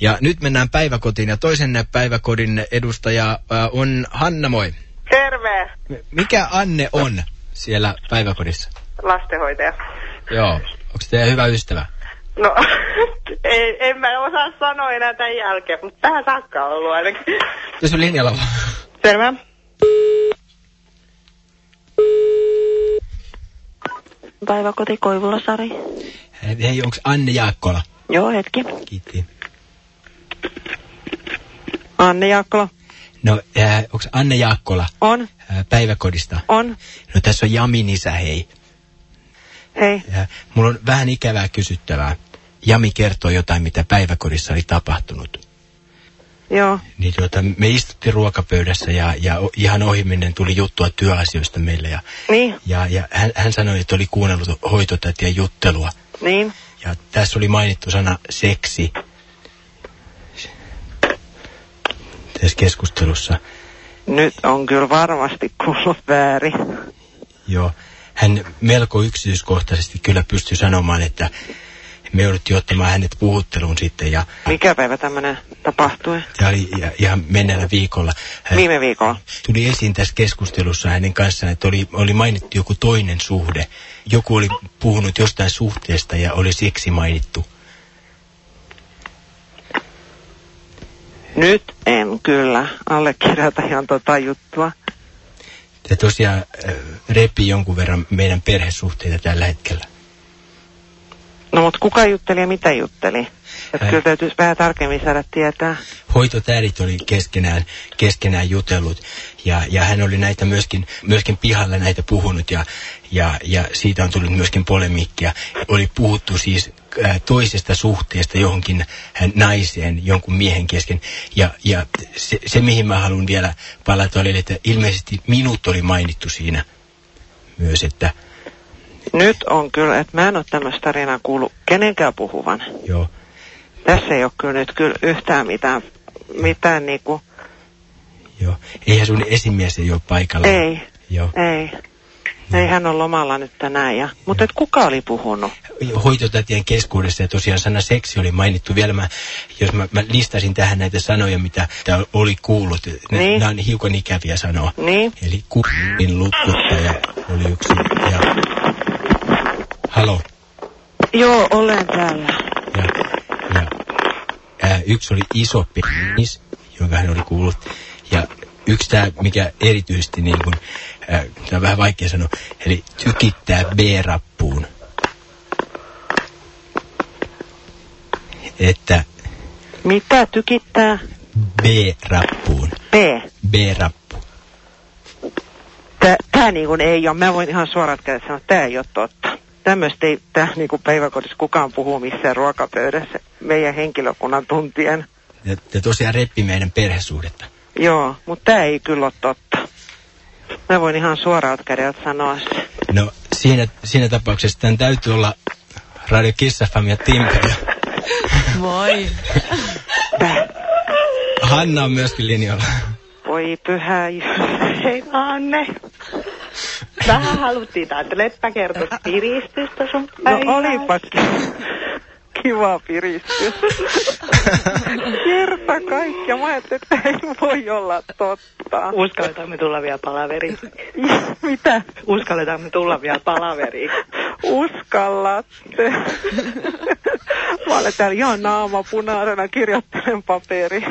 Ja nyt mennään päiväkotiin ja toisen päiväkodin edustaja äh, on Hanna, moi. Terve, Mikä Anne on siellä päiväkodissa? lastenhoitaja. Joo. Onko teidän hyvä ystävä? No, ei, en mä osaa sanoa enää tämän jälkeen, mutta tähän saakka on ollut ainakin. Pysy linjalla vaan. Terve. Päiväkoti Koivulla Sari. Hei, onko Anne Jaakkola? Joo, hetki. Kiitti. Anne Jaakkola. No, äh, onko Anne Jaakkola On, äh, päiväkodista? on. No tässä on Jamin isä, hei. Hei. Ja mulla on vähän ikävää kysyttävää. Jami kertoo jotain, mitä päiväkodissa oli tapahtunut. Joo. Niin tuota, me istuttiin ruokapöydässä ja, ja ihan ohimennen tuli juttua työasioista meille. Ja, Niin, ja, ja hän, hän sanoi, että oli kuunnellut hoitotätien juttelua. niin. Ja tässä oli mainittu sana seksi. Tässä keskustelussa. Nyt on kyllä varmasti kuullut väärin. Joo. Hän melko yksityiskohtaisesti kyllä pystyi sanomaan, että me jouduttiin ottamaan hänet puhutteluun sitten. Ja Mikä päivä tämmönen tapahtui? tämä oli ihan menneellä viikolla. Hän Viime viikolla. tuli esiin tässä keskustelussa hänen kanssaan, että oli, oli mainittu joku toinen suhde. Joku oli puhunut jostain suhteesta ja oli siksi mainittu. Nyt en kyllä allekirjoita ihan tota juttua. Ja tosiaan äh, repi jonkun verran meidän perhesuhteita tällä hetkellä. No mut kuka jutteli ja mitä jutteli? Et Ää. kyllä täytyisi vähän tarkemmin saada tietää. hoitotädit oli keskenään, keskenään jutellut ja, ja hän oli näitä myöskin, myöskin pihalla näitä puhunut ja, ja, ja siitä on tullut myöskin polemiikkia. Oli puhuttu siis ää, toisesta suhteesta johonkin ää, naiseen jonkun miehen kesken ja, ja se, se mihin mä haluan vielä palata oli, että ilmeisesti minut oli mainittu siinä myös, että Nyt on kyllä, että mä en ole tämmöistä tarinaa kuullut kenenkään puhuvan. joo, Tässä ei ole kyllä nyt kyllä yhtään mitään, mitään niinku, joo. Eihän sun esimies ei ole paikalla. ei, Joo. ei. Ei hän ole lomalla nyt tänään. Ja, mutta et kuka oli puhunut? hoitotätien keskuudessa ja tosiaan sana seksi oli mainittu vielä. Mä, jos mä, mä listasin tähän näitä sanoja, mitä tää oli kuullut. Niin. Nämä on hiukan ikäviä sanoa. Niin? Eli kurin lutkuttaja oli yksi. Ja, halo. Joo, olen täällä. Ja, ja ää, yksi oli iso penis, jonka hän oli kuullut. Ja yksi tämä, mikä erityisesti niin kuin, ää, tää on vähän vaikea sanoa, eli tykittää B-rappuun. Että Mitä tykittää? B-rappuun. P. B-rappu. Tää, tää niinku ei ole, mä voin ihan suorat kädet sanoa, tää ei ole totta. Tämmöistä ei tää niinku päiväkodissa kukaan puhuu missään ruokapöydässä meidän henkilökunnan tuntien. Ja, ja tosiaan reppi meidän perhesuhdetta. Joo, mutta tää ei kyllä ole totta. Mä voin ihan suoralta kädeltä sanoa se. No siinä, siinä tapauksessa tämän täytyy olla Radio Kiss FM ja Timpe. Moi. Hanna on myöskin linjalla. Voi pyhä Jumala. Hei Anne. Vähän haluttiin tää, että Leppä kertoi piristystä sun No päivään. olipa kiva piristys. Kerta kaikkia. Mä ajattelin, että ei voi olla totta. Uskalletaanko me tulla vielä palaveriin? Mitä? Uskalletaanko me tulla vielä palaveriin? Uskallatte. Mä olen täällä ihan naama punaisena, kirjoittelen paperi.